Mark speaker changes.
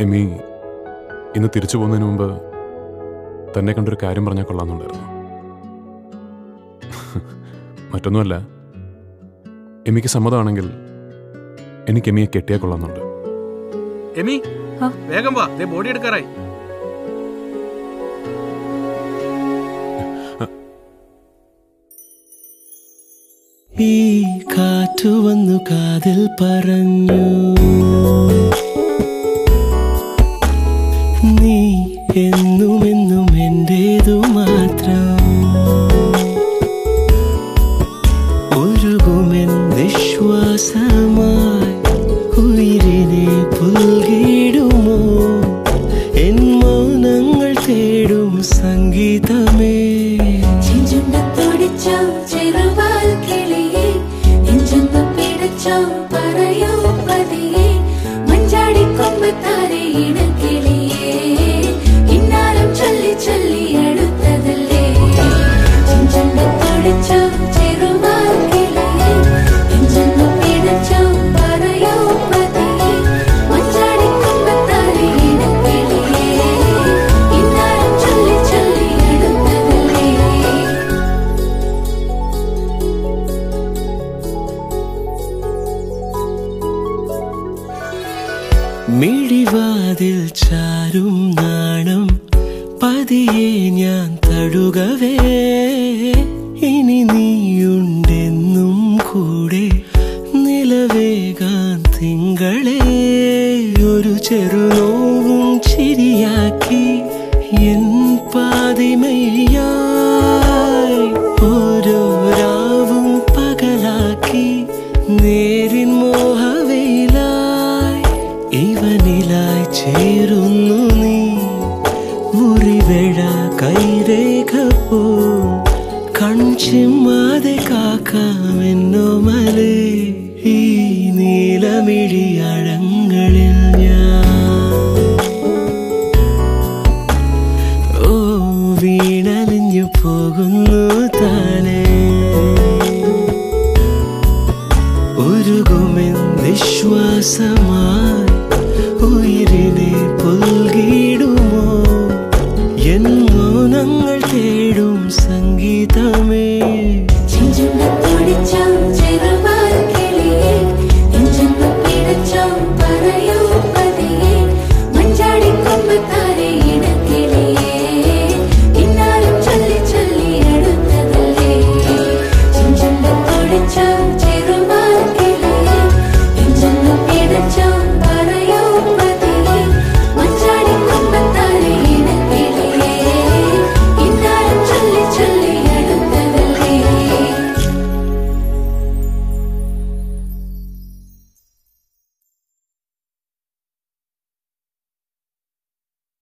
Speaker 1: Amy ഇന്ന് തിരിച്ചു പോകുന്നതിന് മുമ്പ് തന്നെ കണ്ടൊരു കാര്യം പറഞ്ഞാൽ കൊള്ളാമെന്നുണ്ടായിരുന്നു. മറ്റൊന്നുമല്ല എമിക്ക് സമ്മതമാണെങ്കിൽ എനിക്ക് എമിയെ കെട്ടിയാൽ കൊള്ളാമെന്നുണ്ട്.
Speaker 2: എമി? വേഗം വാ. ദേ ബോഡി എടുക്കാറായി.
Speaker 3: ഈ കാറ്റു വന്നു കാതിൽ പറഞ്ഞു.
Speaker 4: தேடும் சங்கீதமே. சிறுவால் கிளியே பிடிச்சோம் பறையோ பதியே. மஞ்சாடி கொம்பு தாரே இனக்கே
Speaker 3: മിഴിവാതിൽ ചാരും നാണം പതിയെ ഞാൻ തഴുകവേ. ഇനി നീയുണ്ടെന്നും കൂടെ നിലവേകാൻ തിങ്കളെ. ഒരു ചെറുനോവും ചിരിയാക്കി എൻ പാതിമയായി ഇവനിലായി ചേരുന്നു നീ. മുറിവേഴ കൈരേഖ പോ കാക്കാമെന്നോ മലേ. ഈ നീലമിഴി അഴങ്ങളിൽ ഞാൻ. ഓ വീണലിഞ്ഞു പോകുന്നു താനേ. ഒരുകുമെൻ നിശ്വാസമായി